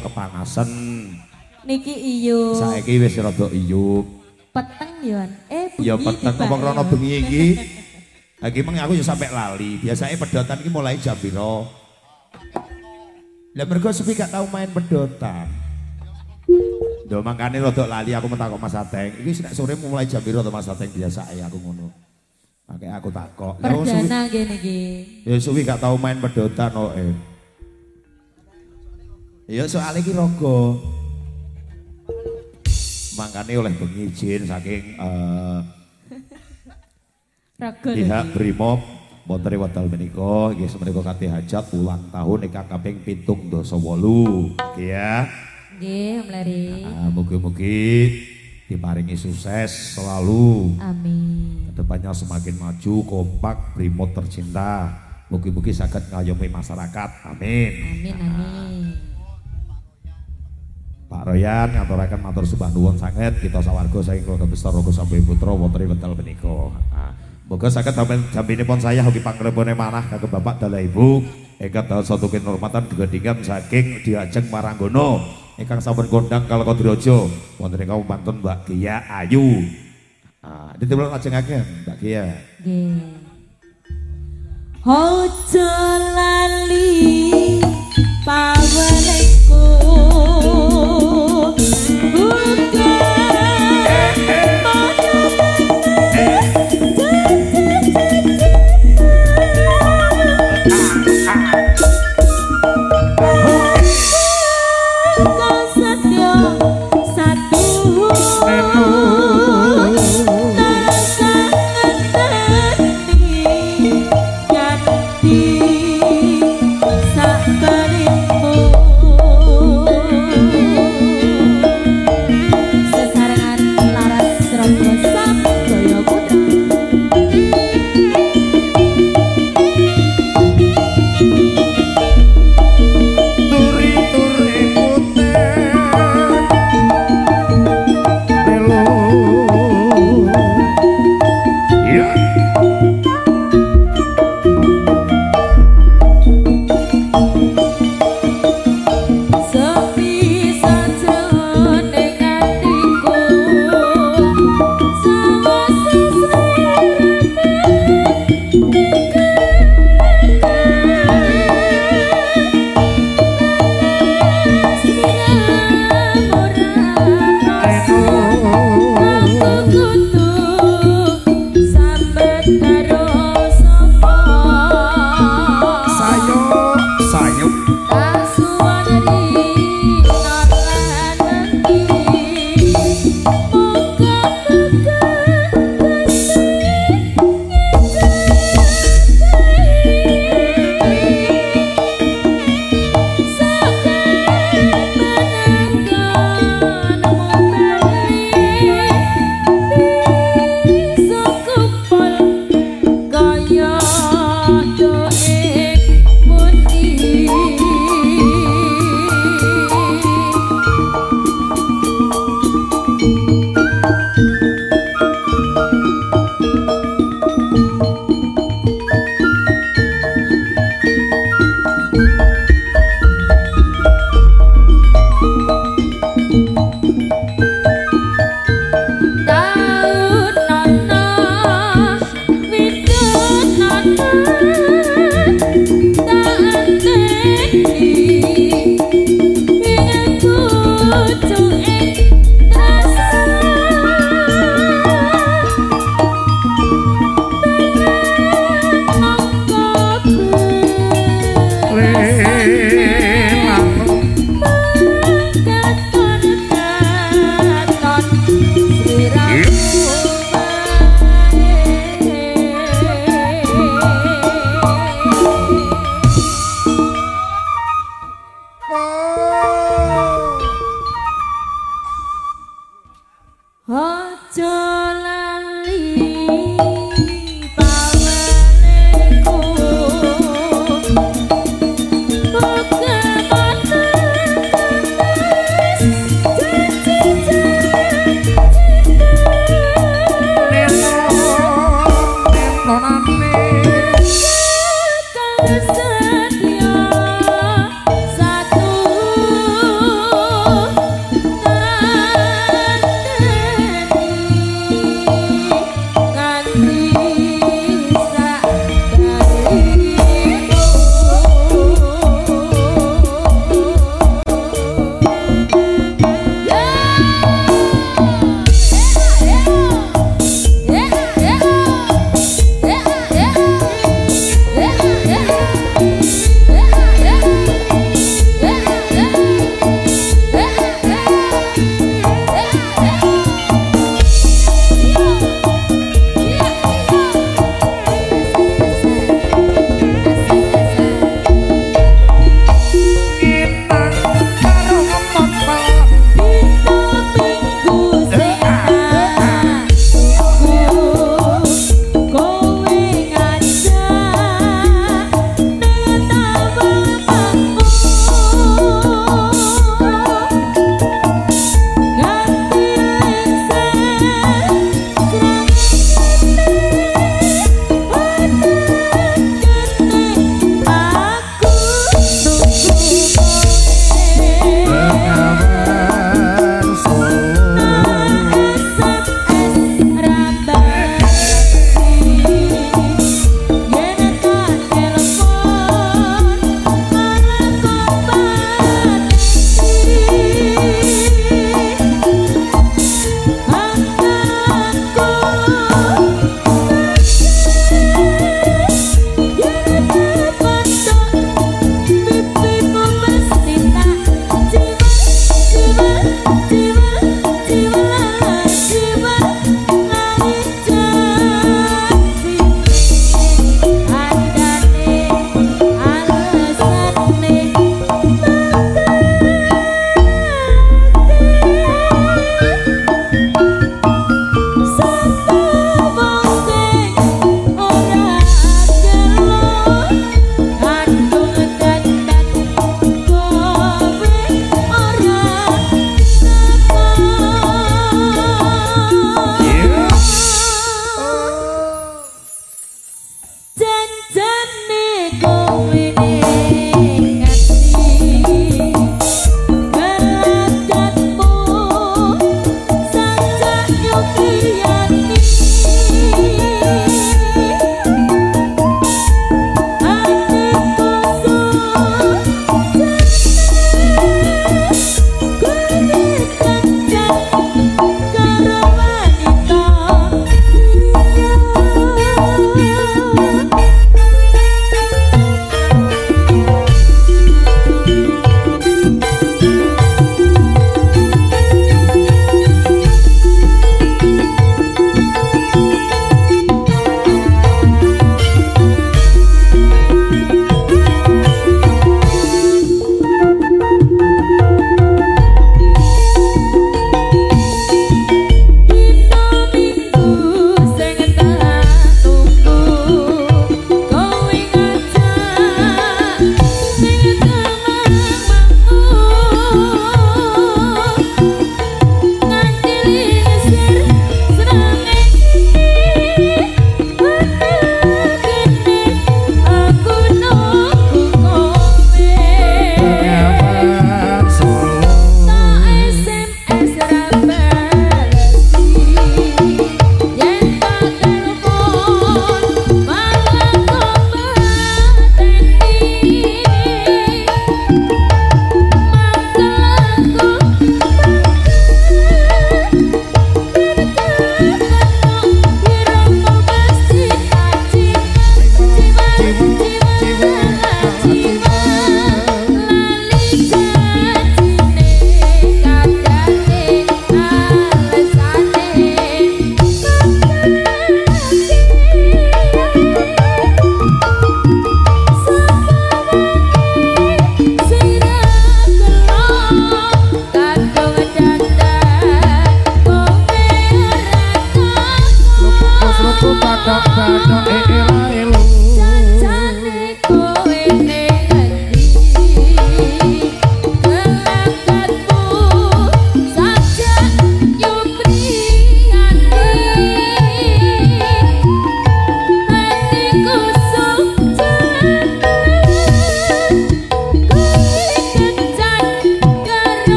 kepanasan. Niki iyo. Saiki wis rada iyo. Peteng yo. Eh, ya peteng apa krono bengi iki. Lagi mengi aku ya sampai lali. Biasanya pedotan iki mulai jam piro? Lah mergo sepi gak tau main pedotan. Do makane rada lali aku mentakok Mas Ateng. Iki nek sore mulai jam piro to Mas Ateng biasa aku ngono. Makanya aku takok. Perdana gini iki. Ya suwi gak tau main pedotan kok. Oh, eh. Ya soal iki rogo. Mangkane oleh pengizin saking uh, pihak Brimob Montri Wadal menika nggih semenika kate hajat ulang tahun ingkang kaping 7 dosa 8 nggih ya. Nggih, mleri. Uh, mugi-mugi diparingi sukses selalu. Amin. Ke depannya semakin maju, kompak, Brimob tercinta. Mugi-mugi saged ngayomi masyarakat. Amin. Amin, amin. Pak Royan ngaturaken matur sembah nuwun sanget kita sawarga saking keluarga besar Rogo Sampai Putra wonten wedal menika. Nah, Moga saged pun saya hoki pangrebone manah kagem Bapak dalah Ibu dados satu kinurmatan gegedingan saking diajeng Maranggono ingkang sampun kondang kalau Kodrojo wonten ing pantun Mbak Gia Ayu. Ah, ditimbul lajengaken Mbak Gia. Nggih. Ojo lali pawelengku 你。Ojo